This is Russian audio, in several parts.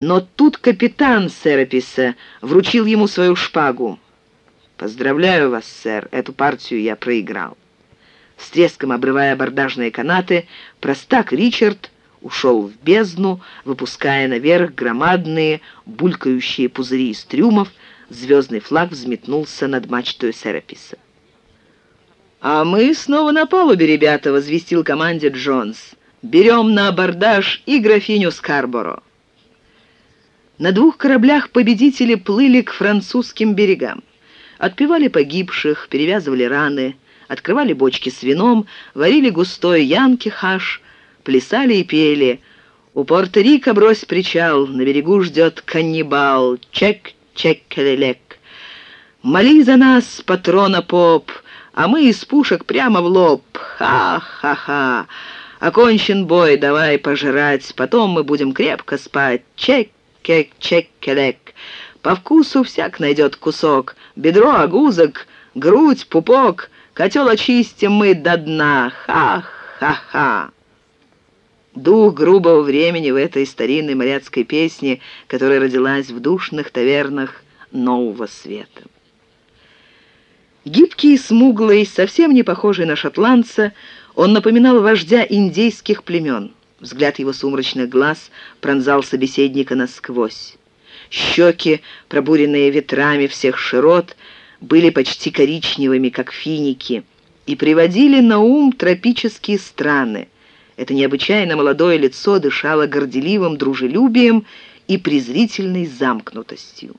Но тут капитан Сераписа вручил ему свою шпагу. «Поздравляю вас, сэр, эту партию я проиграл». С треском обрывая абордажные канаты, простак Ричард ушел в бездну, выпуская наверх громадные булькающие пузыри из трюмов, звездный флаг взметнулся над мачтой Сераписа. «А мы снова на палубе, ребята», — возвестил команде Джонс. «Берем на абордаж и графиню Скарборо». На двух кораблях победители плыли к французским берегам. Отпевали погибших, перевязывали раны, открывали бочки с вином, варили густой янки-хаш, плясали и пели. У Порто-Рико брось причал, на берегу ждет каннибал. Чек, чек, келелек. Моли за нас, патрона поп, а мы из пушек прямо в лоб. Ха-ха-ха. Окончен бой, давай пожрать, потом мы будем крепко спать. Чек, кек-чек-келек. По вкусу всяк найдет кусок. Бедро, огузок, грудь, пупок. Котел очистим мы до дна. Ха-ха-ха. Дух грубого времени в этой старинной моряцкой песне, которая родилась в душных тавернах нового света. Гибкий смуглый, совсем не похожий на шотландца, он напоминал вождя индейских племен. Взгляд его сумрачных глаз пронзал собеседника насквозь. Щеки, пробуренные ветрами всех широт, были почти коричневыми, как финики, и приводили на ум тропические страны. Это необычайно молодое лицо дышало горделивым дружелюбием и презрительной замкнутостью.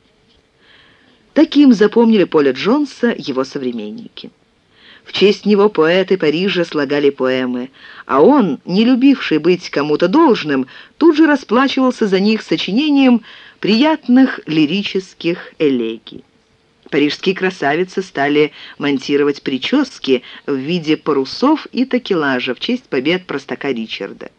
Таким запомнили Поля Джонса его современники. В честь него поэты Парижа слагали поэмы, а он, не любивший быть кому-то должным, тут же расплачивался за них сочинением приятных лирических элегий. Парижские красавицы стали монтировать прически в виде парусов и такелажа в честь побед простака Ричарда.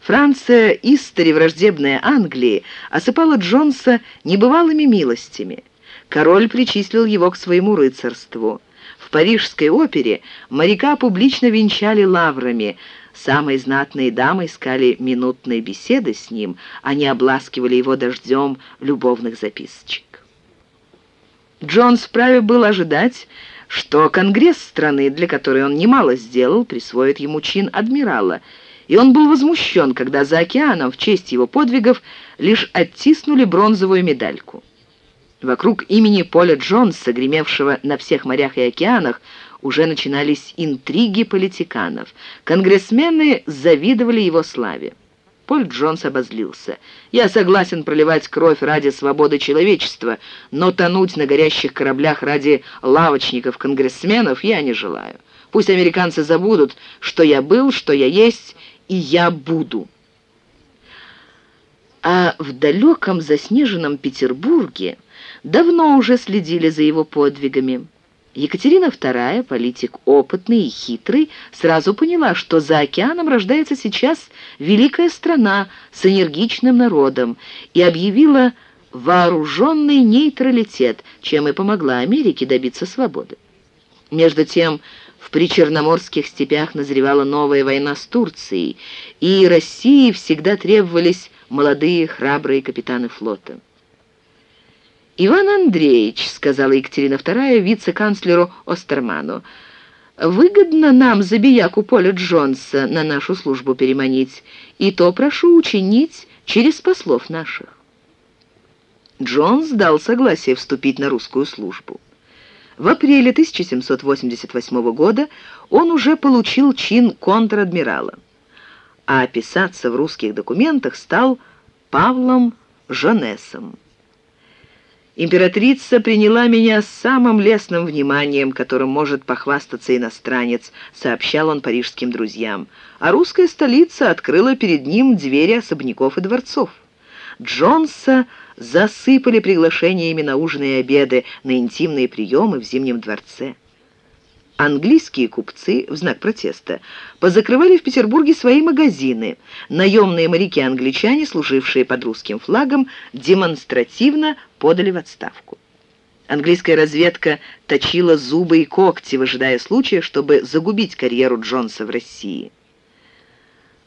Франция, истори враждебная Англии, осыпала Джонса небывалыми милостями. Король причислил его к своему рыцарству – в Парижской опере моряка публично венчали лаврами. Самые знатные дамы искали минутные беседы с ним, они обласкивали его дождем любовных записочек. Джон вправе был ожидать, что Конгресс страны, для которой он немало сделал, присвоит ему чин адмирала, и он был возмущен, когда за океаном в честь его подвигов лишь оттиснули бронзовую медальку. Вокруг имени Поля Джонса, гремевшего на всех морях и океанах, уже начинались интриги политиканов. Конгрессмены завидовали его славе. Поль Джонс обозлился. «Я согласен проливать кровь ради свободы человечества, но тонуть на горящих кораблях ради лавочников-конгрессменов я не желаю. Пусть американцы забудут, что я был, что я есть, и я буду». А в далеком заснеженном Петербурге давно уже следили за его подвигами. Екатерина II, политик опытный и хитрый, сразу поняла, что за океаном рождается сейчас великая страна с энергичным народом, и объявила вооруженный нейтралитет, чем и помогла Америке добиться свободы. Между тем, в причерноморских степях назревала новая война с Турцией, и России всегда требовались молодые храбрые капитаны флота. «Иван Андреевич», — сказала Екатерина II вице-канцлеру Остерману, «выгодно нам забияку Поля Джонса на нашу службу переманить, и то прошу учинить через послов наших». Джонс дал согласие вступить на русскую службу. В апреле 1788 года он уже получил чин контр-адмирала, а описаться в русских документах стал Павлом Жонесом. Императрица приняла меня с самым лестным вниманием, которым может похвастаться иностранец, сообщал он парижским друзьям. А русская столица открыла перед ним двери особняков и дворцов. Джонса засыпали приглашениями на ужины и обеды, на интимные приемы в Зимнем дворце. Английские купцы, в знак протеста, позакрывали в Петербурге свои магазины. Наемные моряки-англичане, служившие под русским флагом, демонстративно подали в отставку. Английская разведка точила зубы и когти, выжидая случая, чтобы загубить карьеру Джонса в России.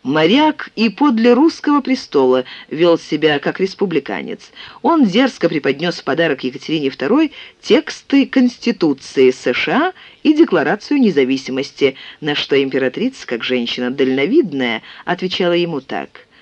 Моряк и подле русского престола вел себя как республиканец. Он дерзко преподнес в подарок Екатерине II тексты Конституции США и Декларацию независимости, на что императрица, как женщина дальновидная, отвечала ему так –